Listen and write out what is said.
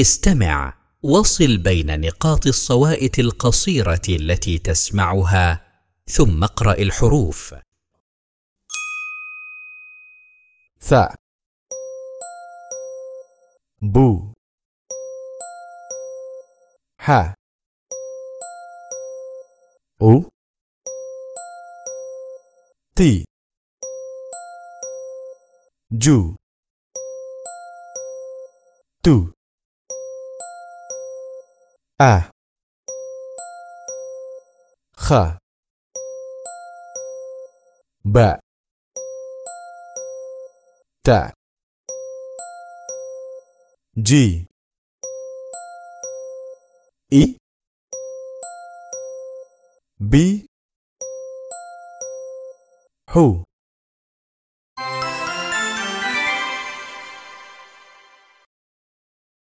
استمع. وصل بين نقاط الصوائت القصيرة التي تسمعها. ثم اقرأ الحروف. ث. بو. ح. أو. تي جو. تو. أ خ ب ت جي إي بي حو